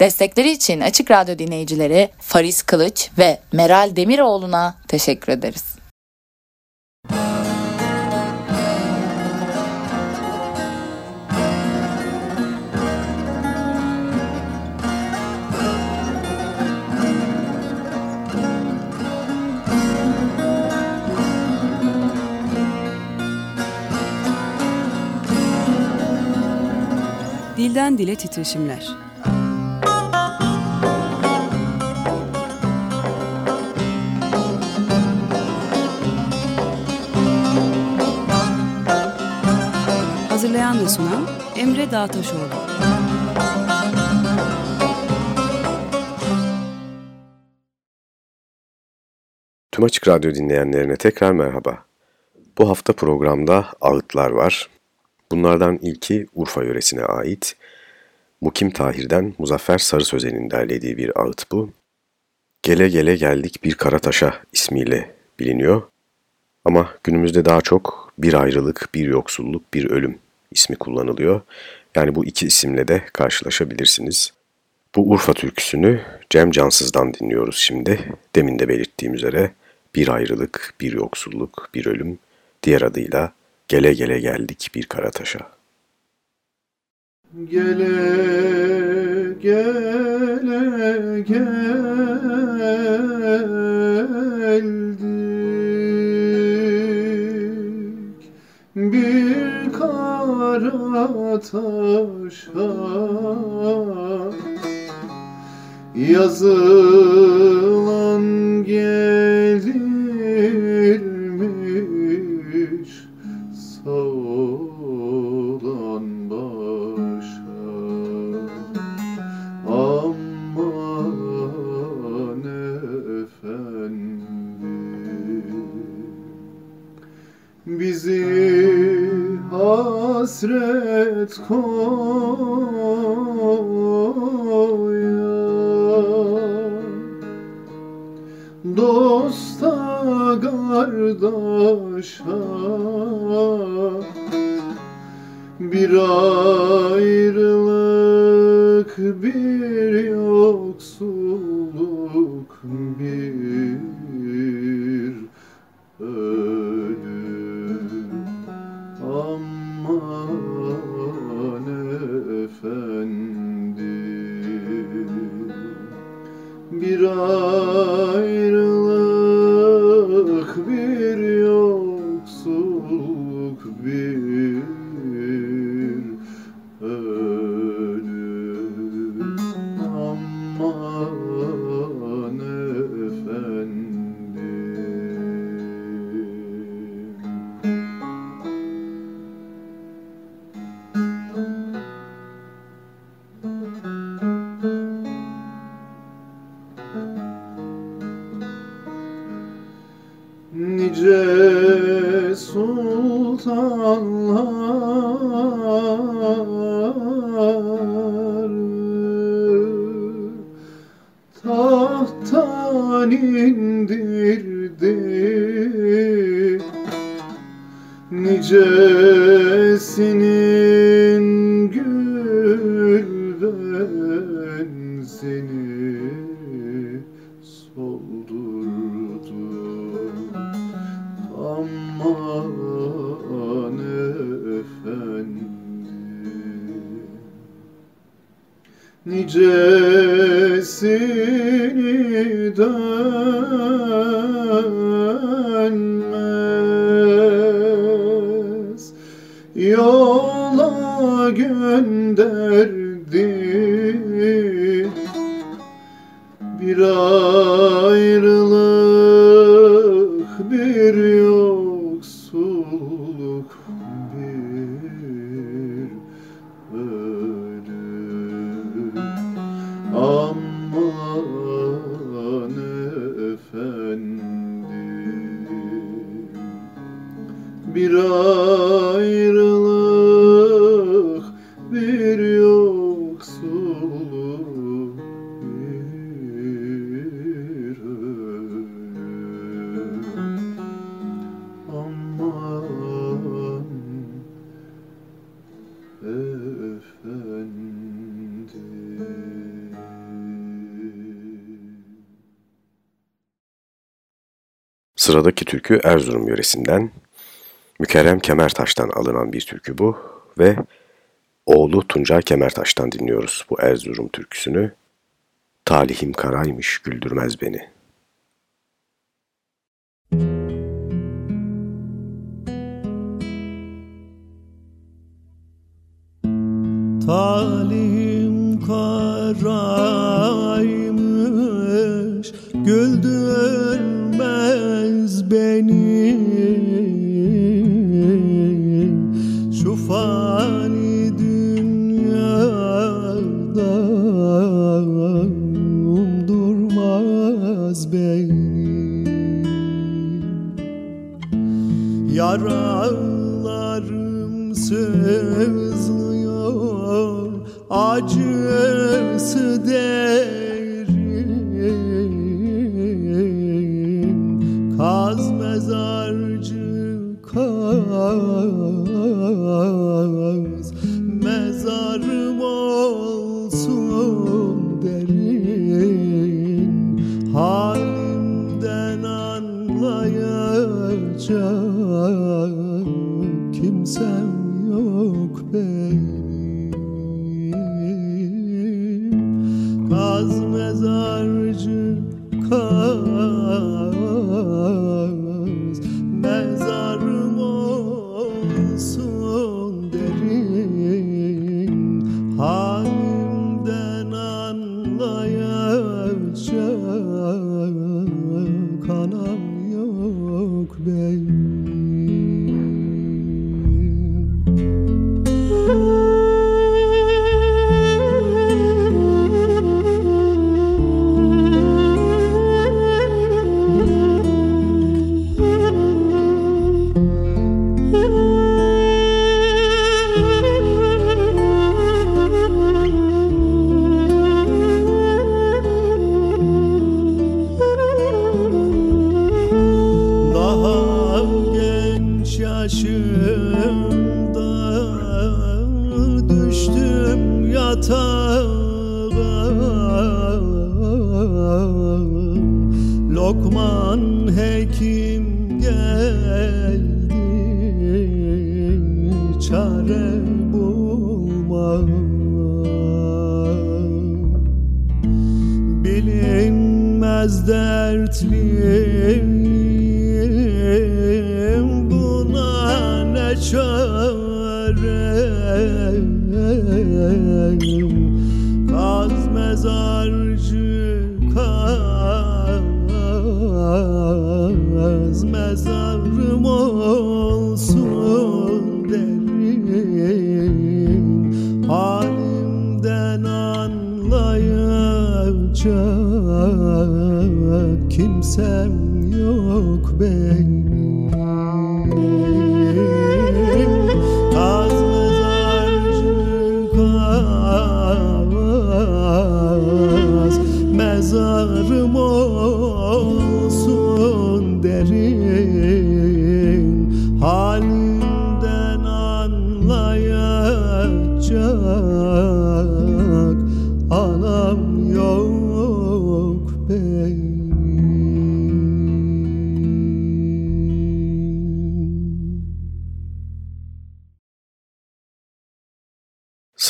Destekleri için Açık Radyo dinleyicileri Faris Kılıç ve Meral Demiroğlu'na teşekkür ederiz. Dilden Dile Titreşimler Hazırlayan ve sunan Emre Dağtaşoğlu. Tüm Açık Radyo dinleyenlerine tekrar merhaba. Bu hafta programda ağıtlar var. Bunlardan ilki Urfa yöresine ait. Mukim Tahir'den Muzaffer Sarı Sözen'in derlediği bir ağıt bu. Gele gele geldik bir Karataş'a ismiyle biliniyor. Ama günümüzde daha çok bir ayrılık, bir yoksulluk, bir ölüm ismi kullanılıyor. Yani bu iki isimle de karşılaşabilirsiniz. Bu Urfa türküsünü Cem Cansız'dan dinliyoruz şimdi. Demin de belirttiğim üzere bir ayrılık, bir yoksulluk, bir ölüm, diğer adıyla Gele gele geldik bir Karataş'a. Gele gele geldik bir Karataş'a yazılan gelirmiş it's cold. Sultanlar tahttan indirdi. Nicesinin Sıradaki türkü Erzurum yöresinden Mükerrem Kemertaş'tan alınan bir türkü bu ve oğlu Tuncay Kemertaş'tan dinliyoruz bu Erzurum türküsünü. Talihim karaymış güldürmez beni. Talihim karaymış Güldürmez beni. Şu fani dünyada Umdurmaz beni. Yaralarım sızlıyor acısı derin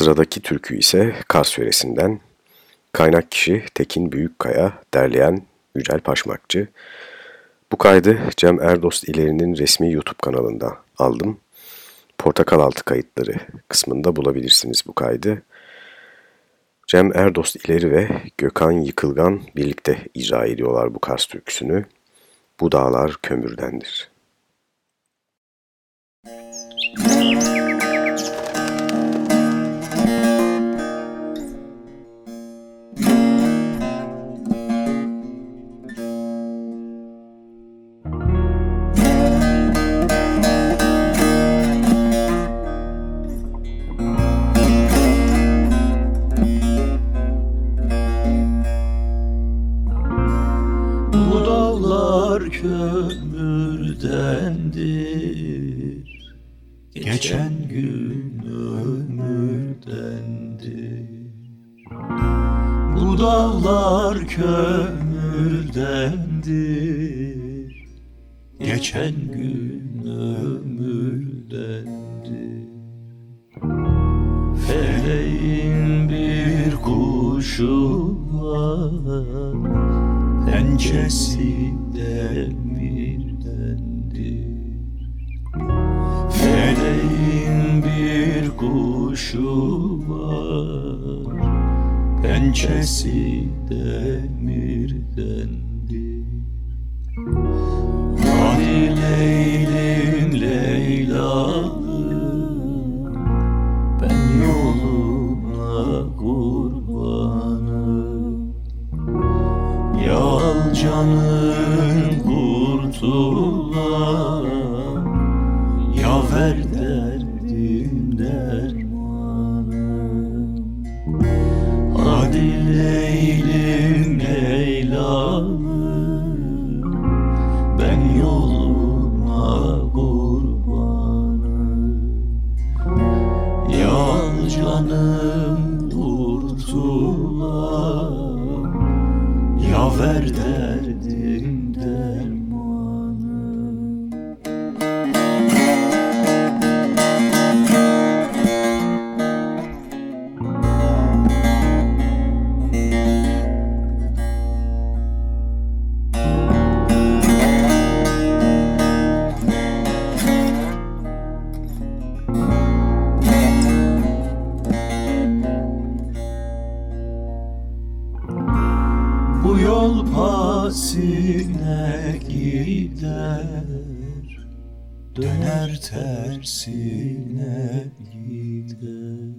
Sıradaki türkü ise Kars yöresinden. Kaynak kişi Tekin Büyükkaya, derleyen Yücel Paşmakçı. Bu kaydı Cem Erdost İleri'nin resmi YouTube kanalında aldım. Portakal altı kayıtları kısmında bulabilirsiniz bu kaydı. Cem Erdost İleri ve Gökhan Yıkılgan birlikte icra ediyorlar bu Kars türküsünü. Bu dağlar kömürdendir. kömürdendir. Geçen gün ömürdendir. Bu dağlar kömürdendir. Geçen gün ömürdendir. Feleğin bir kuşu var Pençesi Feleğin bir kuşu var Pençesi de gider Döner tersine gider.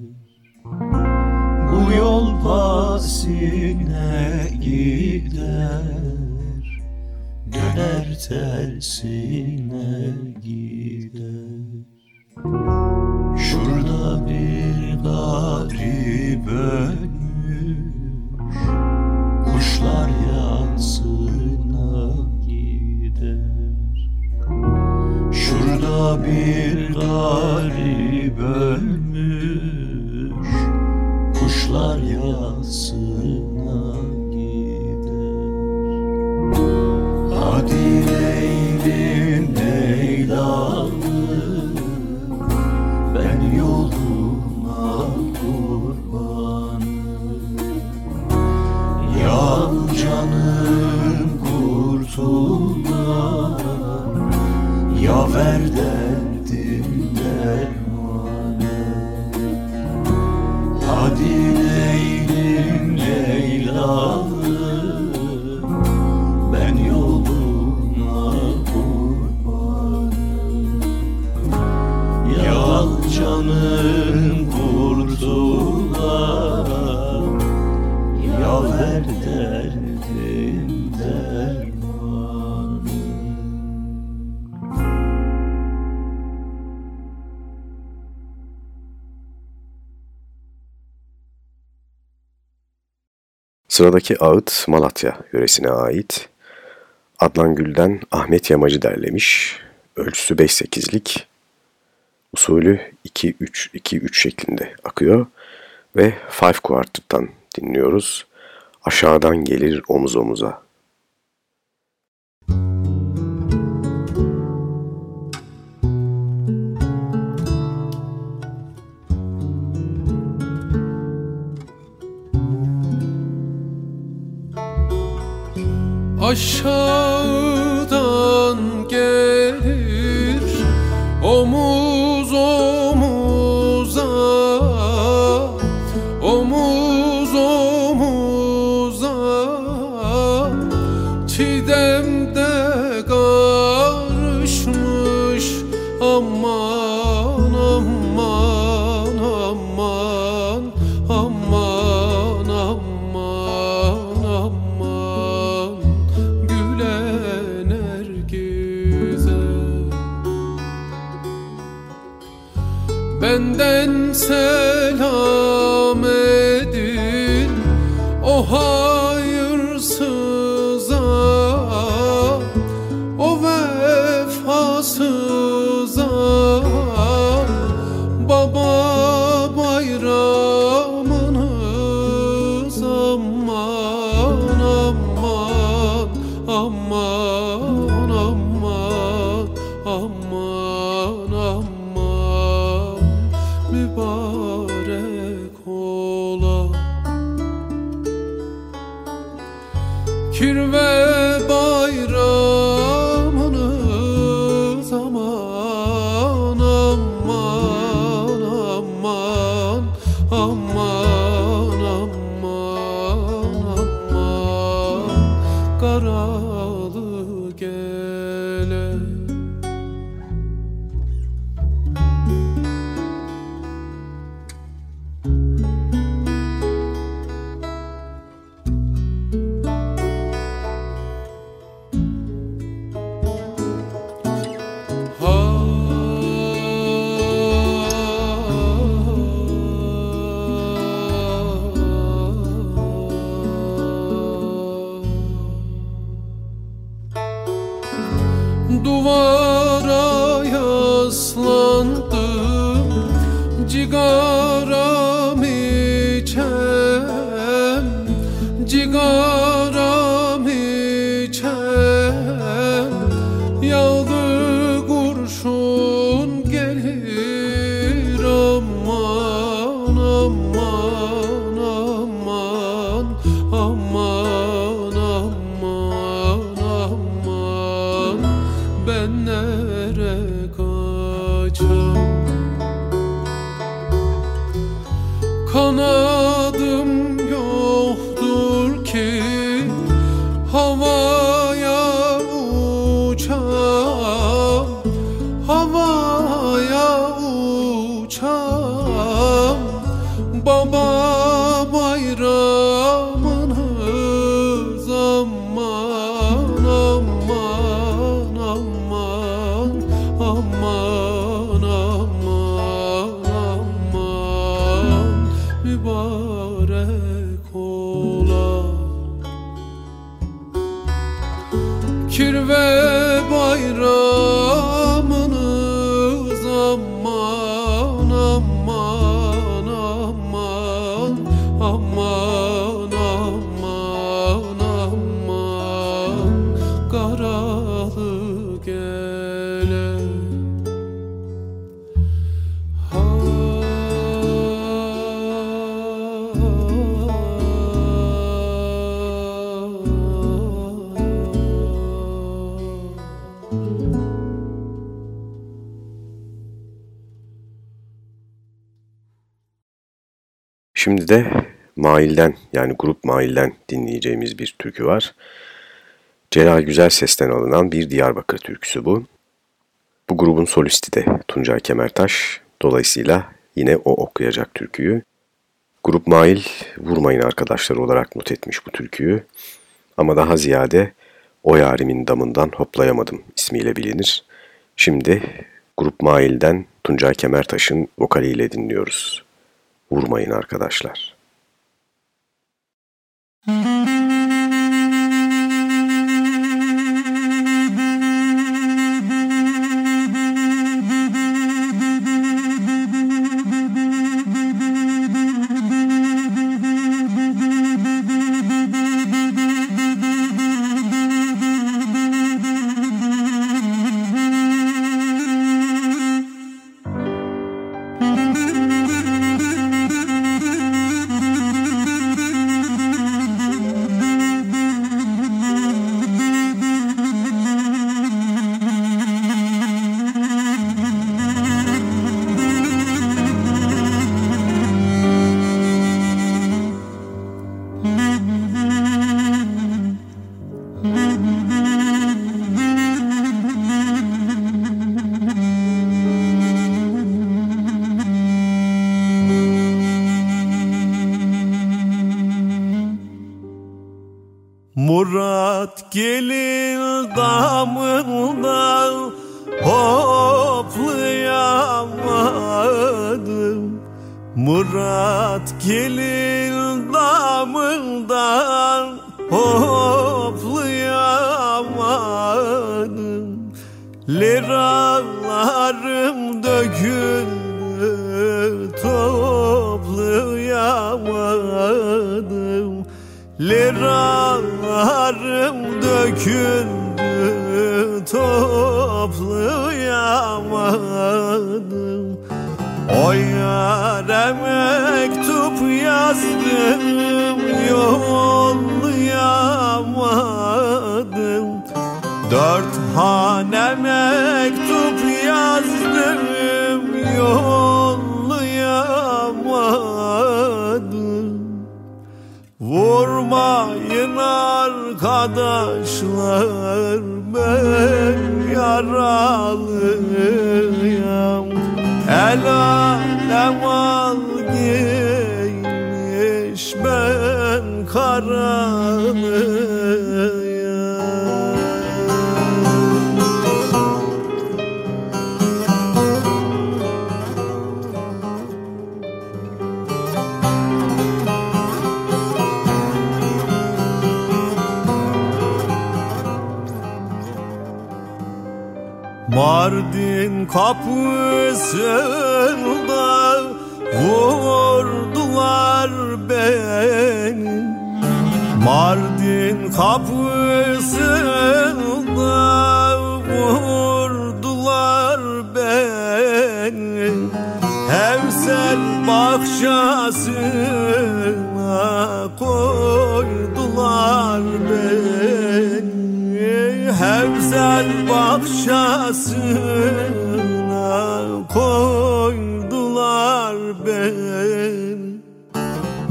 Bu yol pasine gider. Döner tersine gider. Şurada bir garip ölüm bir garip öldü Sıradaki ağıt Malatya yöresine ait. Adnan Gül'den Ahmet Yamacı derlemiş. Ölçüsü 5-8'lik. Usulü 2-3-2-3 şeklinde akıyor. Ve Five Quartet'tan dinliyoruz. Aşağıdan gelir omuz omuza. aşağıdan gel. Fikir ve bayram. babam babam Şimdi de Mail'den yani grup Mail'den dinleyeceğimiz bir türkü var. Celal Güzel Ses'ten alınan bir Diyarbakır türküsü bu. Bu grubun solisti de Tuncay Kemertaş. Dolayısıyla yine o okuyacak türküyü. Grup Mail vurmayın arkadaşlar olarak not etmiş bu türküyü. Ama daha ziyade O Yarimin Damından Hoplayamadım ismiyle bilinir. Şimdi Grup Mail'den Tuncay Kemertaş'ın vokaliyle dinliyoruz. Vurmayın arkadaşlar. aquele Dört hane mektup yazdım yollayamadım. Vurmayın arkadaşlar ben yaralıyım. El alem al giymiş ben karanım Mardin kapısında vurdular beni. Mardin kapısında vurdular beni. Hevsel bahçesine koydular beni. Hevsel bahçesine koydular beni.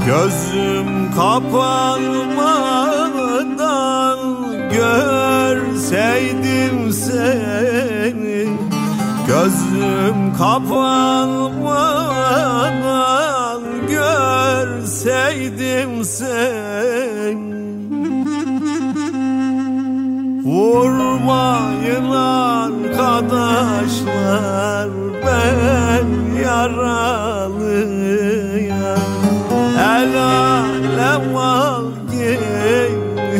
Gözüm kapanmadan görseydim seni. Gözüm kapanmadan görseydim seni Vurmayın arkadaşlar ben yaralıyım. El alem al giymiş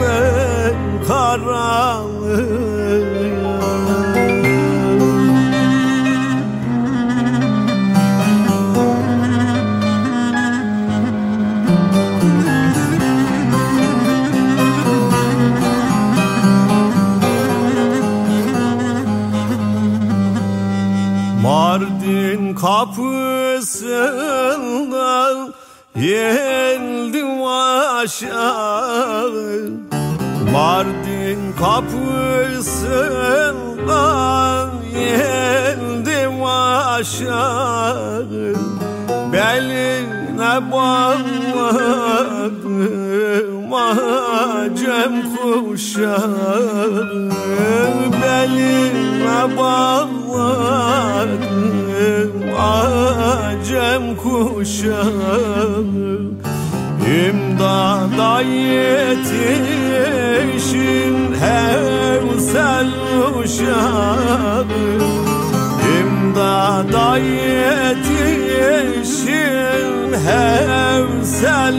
ben karalıyım kapısından geldim aşağı. Mardin kapısından geldim aşağı. Beline bağladım acem kuşağı. Beline bağladım acem kuşağı İmdada yetişin hevsel uşağı. İmdada yetişin hevsel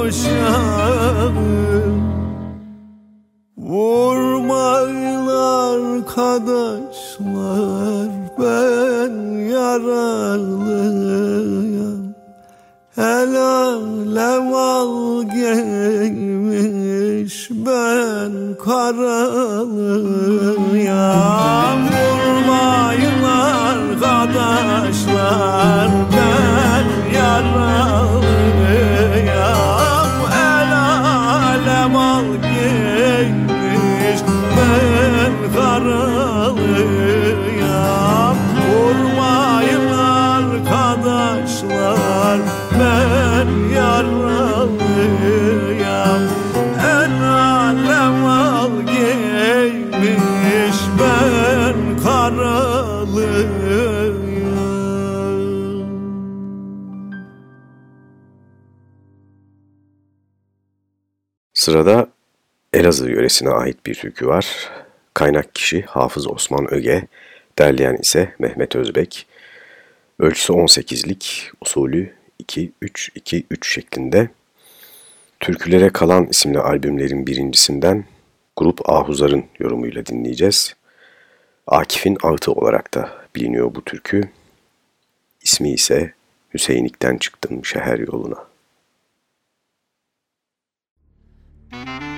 uşağı. Vurmayın arkadaşlar ben yaralıyım Sırada Elazığ yöresine ait bir türkü var. Kaynak kişi Hafız Osman Öge, derleyen ise Mehmet Özbek. Ölçüsü 18'lik, usulü 2-3-2-3 şeklinde. Türkülere Kalan isimli albümlerin birincisinden Grup Ahuzar'ın yorumuyla dinleyeceğiz. Akif'in ağıtı olarak da biliniyor bu türkü. İsmi ise Hüseyinlik'ten çıktım şehir yoluna. Thank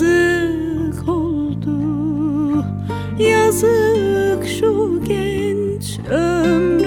yazık oldu. Yazık şu genç ömrü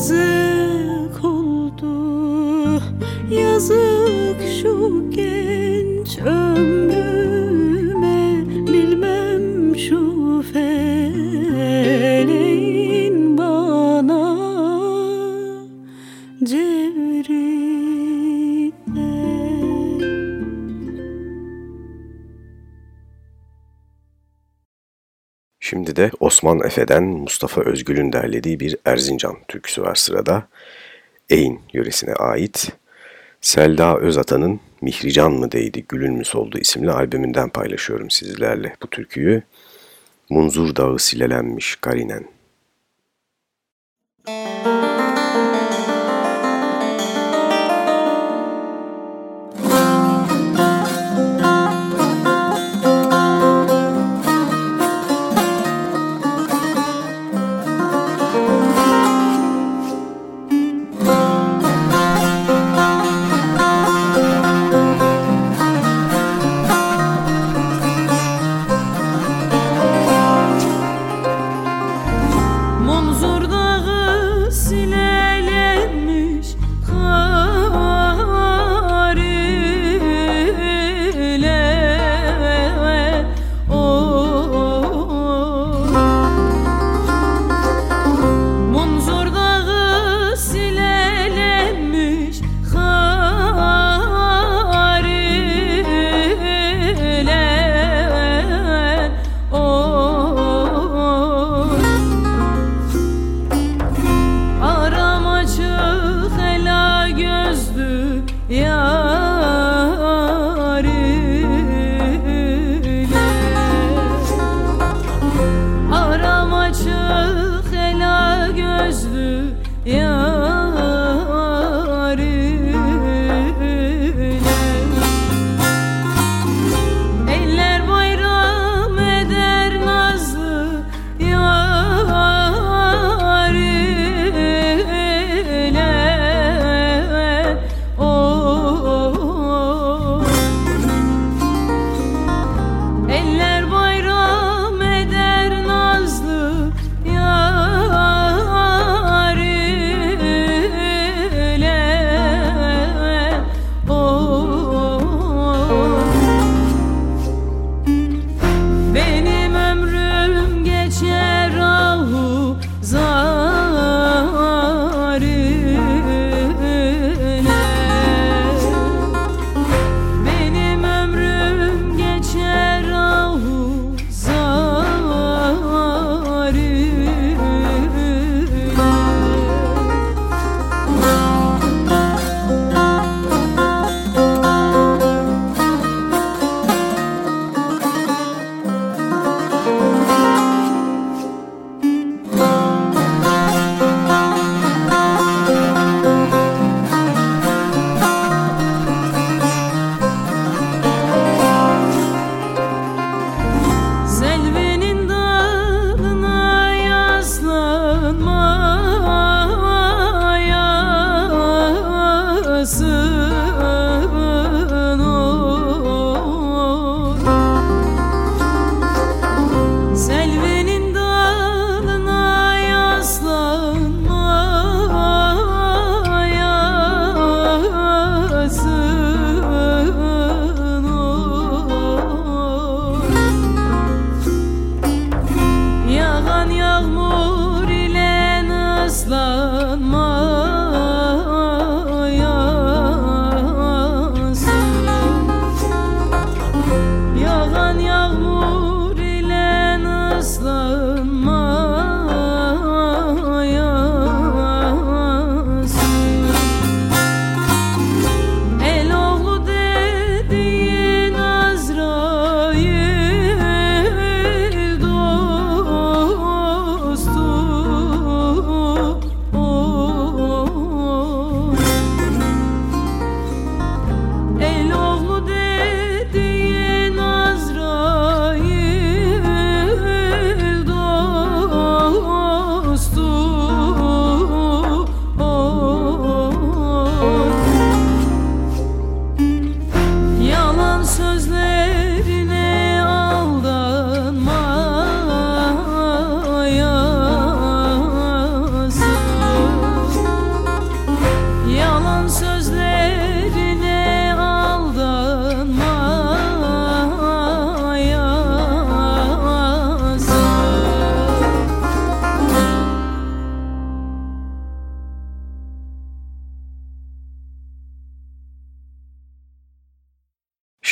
自 Osman Efe'den Mustafa Özgül'ün derlediği bir Erzincan türküsü var sırada. Eyn yöresine ait Selda Özatan'ın Mihrican mı değdi, gülün mü soldu isimli albümünden paylaşıyorum sizlerle bu türküyü. Munzur dağı silelenmiş karinen.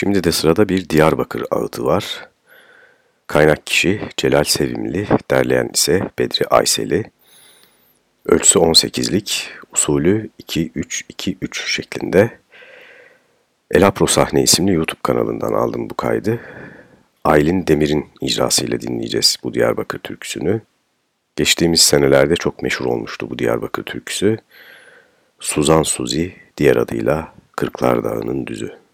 Şimdi de sırada bir Diyarbakır ağıtı var. Kaynak kişi Celal Sevimli, derleyen ise Bedri Ayseli. Ölçüsü 18'lik, usulü 2-3-2-3 şeklinde. Elapro Sahne isimli YouTube kanalından aldım bu kaydı. Aylin Demir'in icrasıyla dinleyeceğiz bu Diyarbakır türküsünü. Geçtiğimiz senelerde çok meşhur olmuştu bu Diyarbakır türküsü. Suzan Suzi, diğer adıyla Kırklar Dağı'nın Düzü.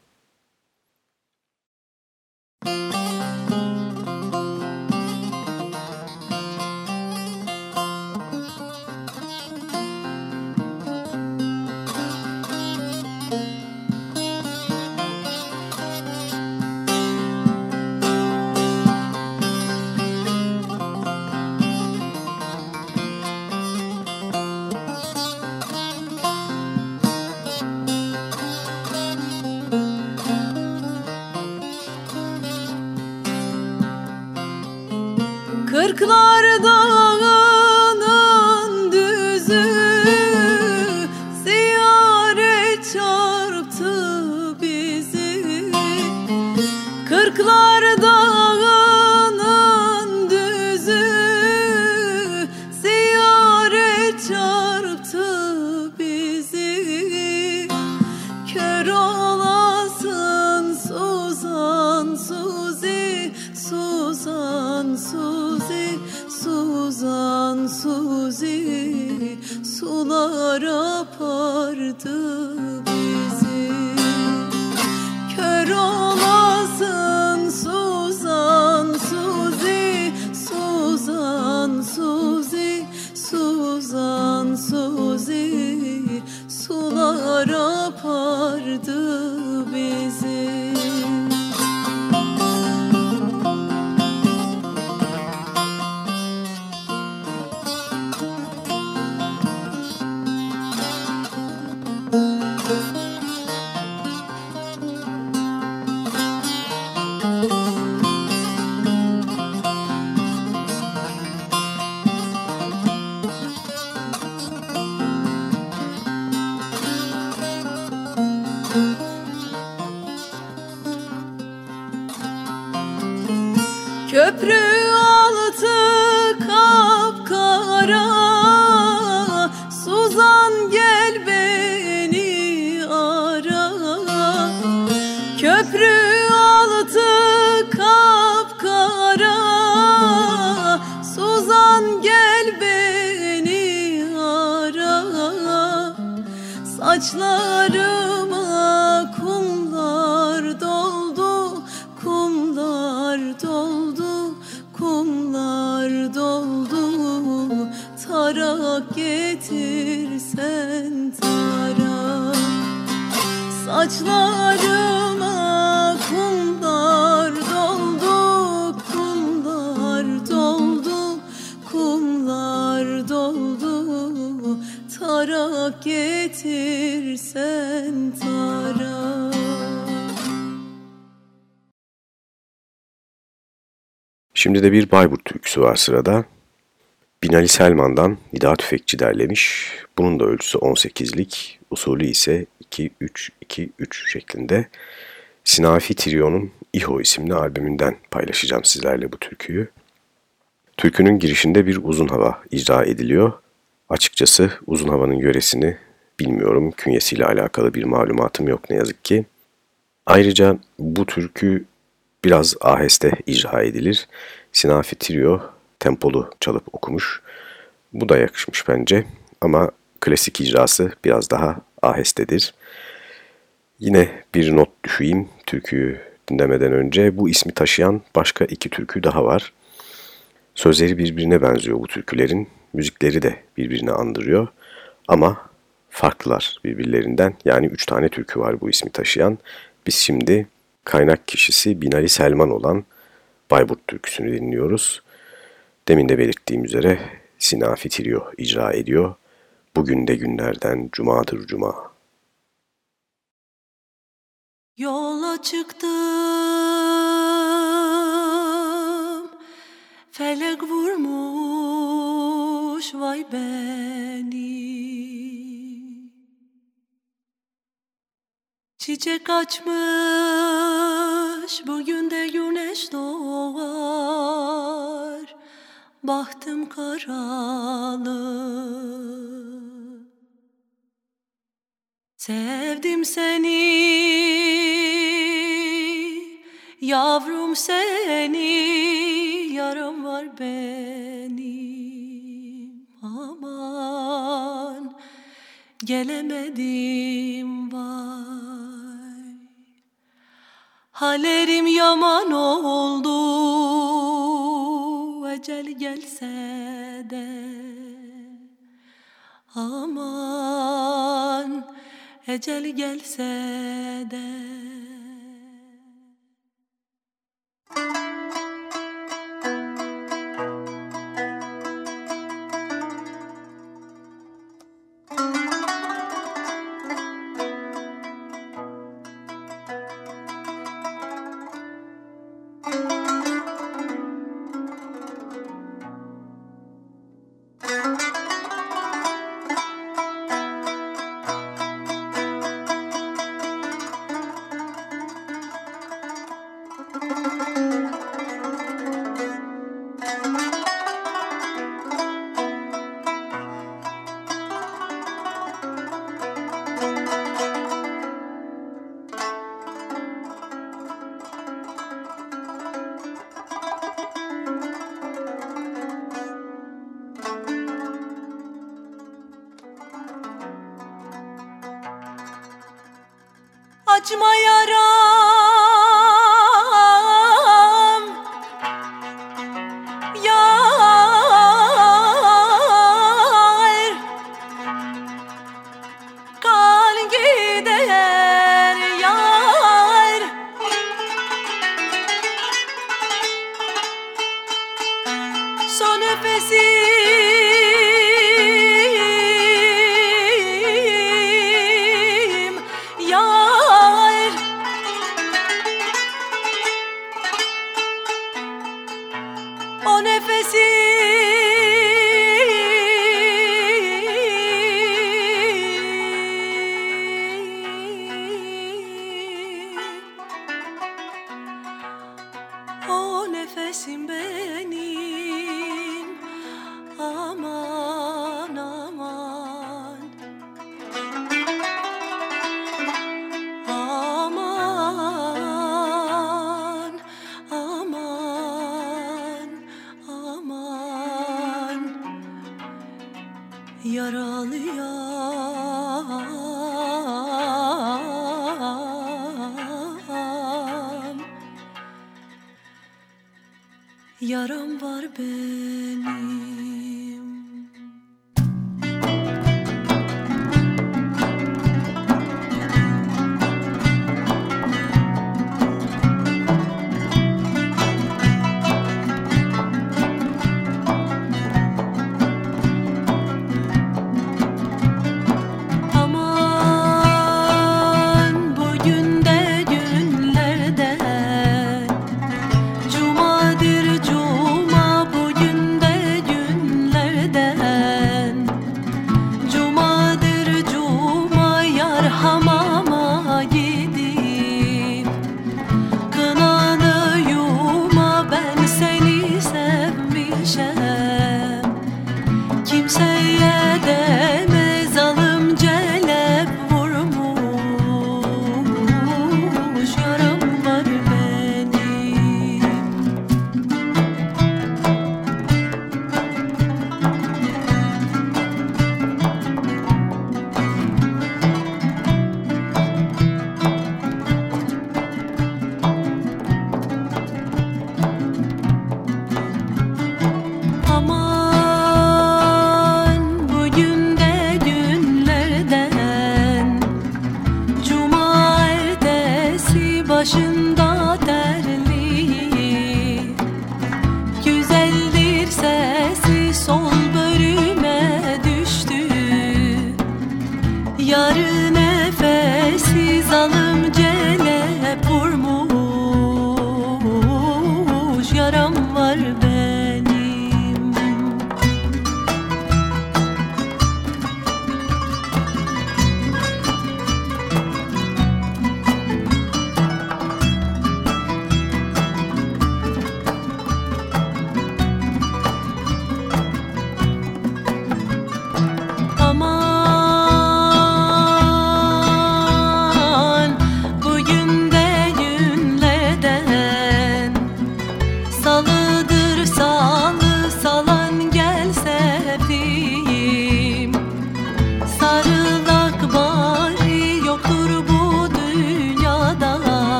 Yar doldu tarak getirsen tarak Saçlarım Şimdi de bir Bayburt türküsü var sırada. Binali Selman'dan Nida Tüfekçi derlemiş. Bunun da ölçüsü 18'lik, usulü ise 2-3-2-3 şeklinde. Sinafi Trio'nun İHO isimli albümünden paylaşacağım sizlerle bu türküyü. Türkünün girişinde bir uzun hava icra ediliyor. Açıkçası uzun havanın yöresini bilmiyorum. Künyesiyle alakalı bir malumatım yok ne yazık ki. Ayrıca bu türkü biraz aheste icra edilir. Sinafi Trio tempolu çalıp okumuş. Bu da yakışmış bence ama klasik icrası biraz daha ahestedir. Yine bir not düşeyim türküyü dinlemeden önce. Bu ismi taşıyan başka iki türkü daha var. Sözleri birbirine benziyor bu türkülerin. Müzikleri de birbirine andırıyor. Ama farklılar birbirlerinden. Yani üç tane türkü var bu ismi taşıyan. Biz şimdi kaynak kişisi Binali Selman olan Bayburt türküsünü dinliyoruz. Demin de belirttiğim üzere Sinafi Trio icra ediyor. Bugün de günlerden cumadır cuma. Yola çıktım Felek vurmuş vay beni Çiçek açmış bugün de güneş doğar. Bahtım karalı. Sevdim seni. Yavrum seni. Yarım var benim. Aman Gelemedim vay Halerim yaman oldu. Ecel gelse de Aman Ecel gelse de Açma yaram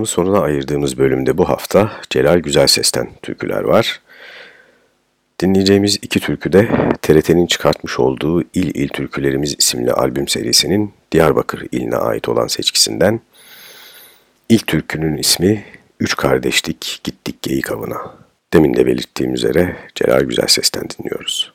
Programın sonuna ayırdığımız bölümde bu hafta Celal Güzelses'ten türküler var. Dinleyeceğimiz iki türkü de TRT'nin çıkartmış olduğu İl İl Türkülerimiz isimli albüm serisinin Diyarbakır iline ait olan seçkisinden. İlk türkünün ismi Üç Kardeşlik Gittik Geyik Avına. Demin de belirttiğim üzere Celal Güzelses'ten dinliyoruz.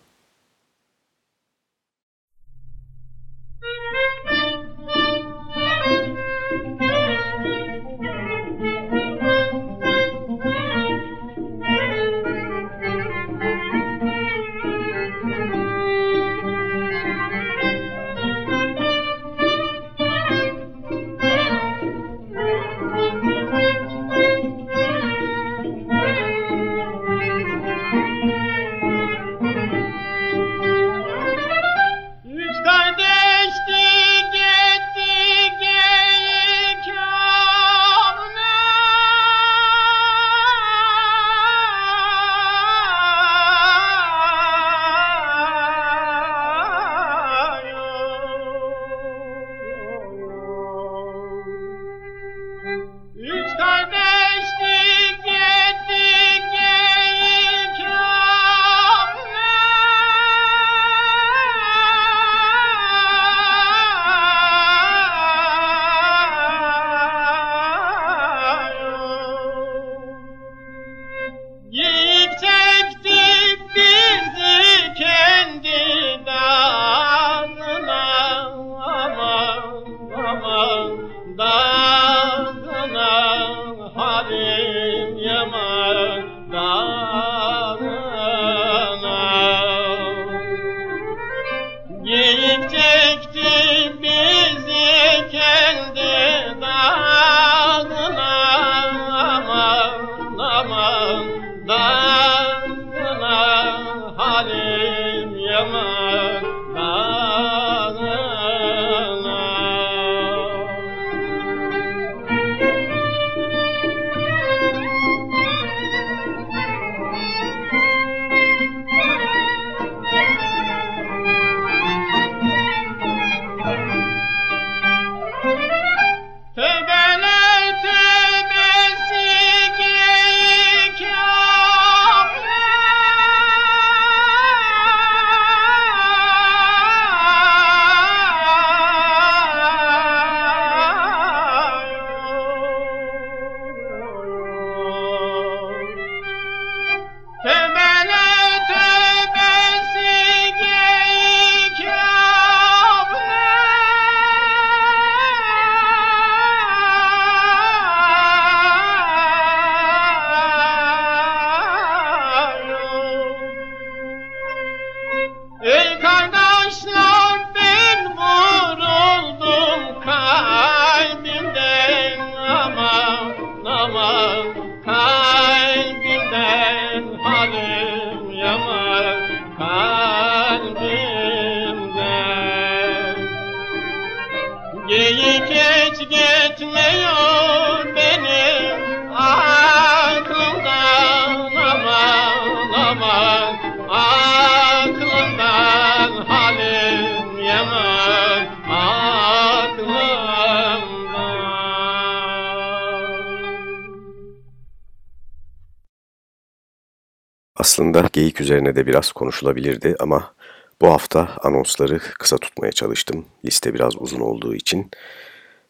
Üzerine de biraz konuşulabilirdi ama bu hafta anonsları kısa tutmaya çalıştım. Liste biraz uzun olduğu için.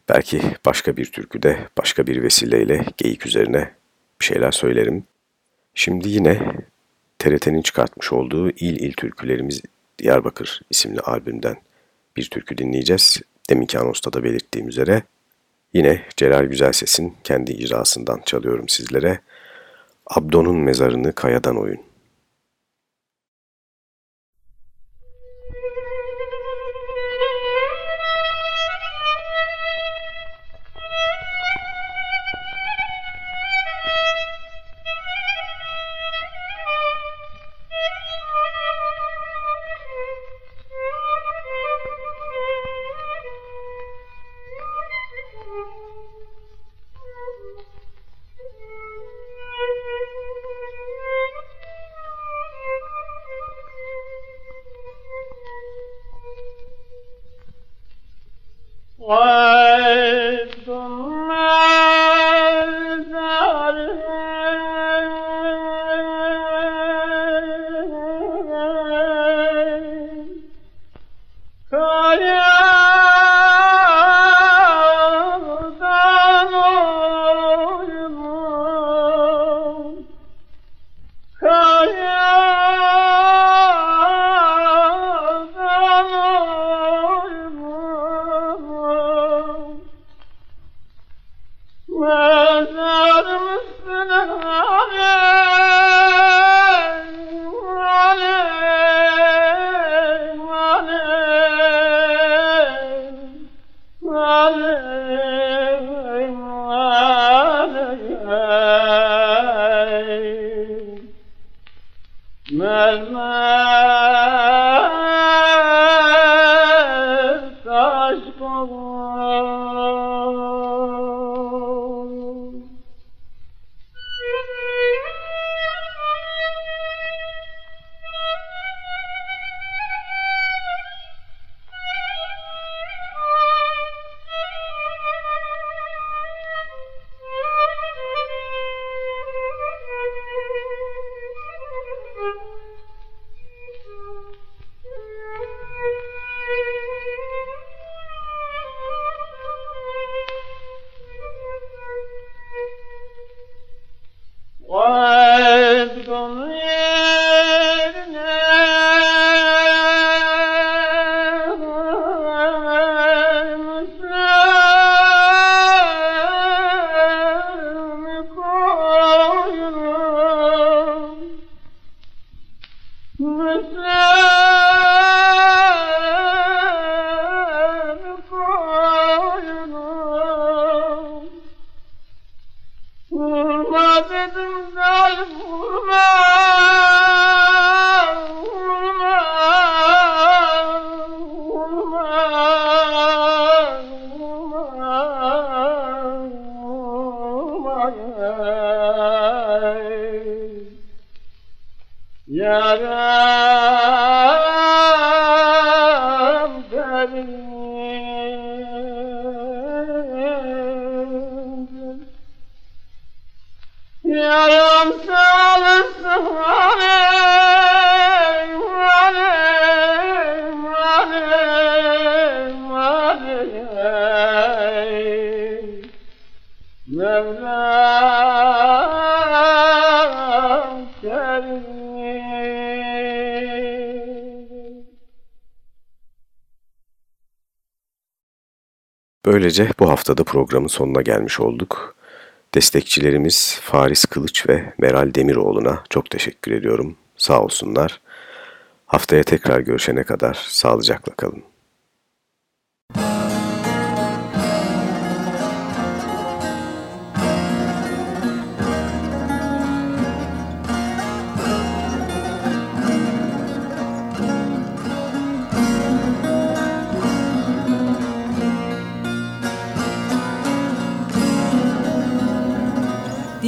Belki başka bir türküde, başka bir vesileyle geyik üzerine bir şeyler söylerim. Şimdi yine TRT'nin çıkartmış olduğu İl İl Türkülerimiz Diyarbakır isimli albümden bir türkü dinleyeceğiz. Deminki anonsta da belirttiğim üzere yine Celal Güzelses'in kendi icrasından çalıyorum sizlere. Abdo'nun mezarını kayadan oyun. Yara Böylece bu haftada programın sonuna gelmiş olduk. Destekçilerimiz Faris Kılıç ve Meral Demiroğlu'na çok teşekkür ediyorum. Sağ olsunlar. Haftaya tekrar görüşene kadar sağlıcakla kalın.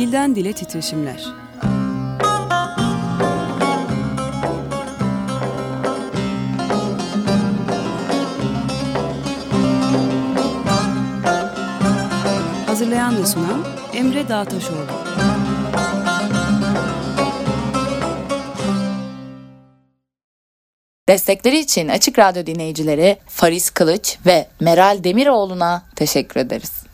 Dilden dile titreşimler. Hazırlayan ve sunan Emre Dağtaşoğlu. Destekleri için Açık Radyo dinleyicileri Faris Kılıç ve Meral Demiroğlu'na teşekkür ederiz.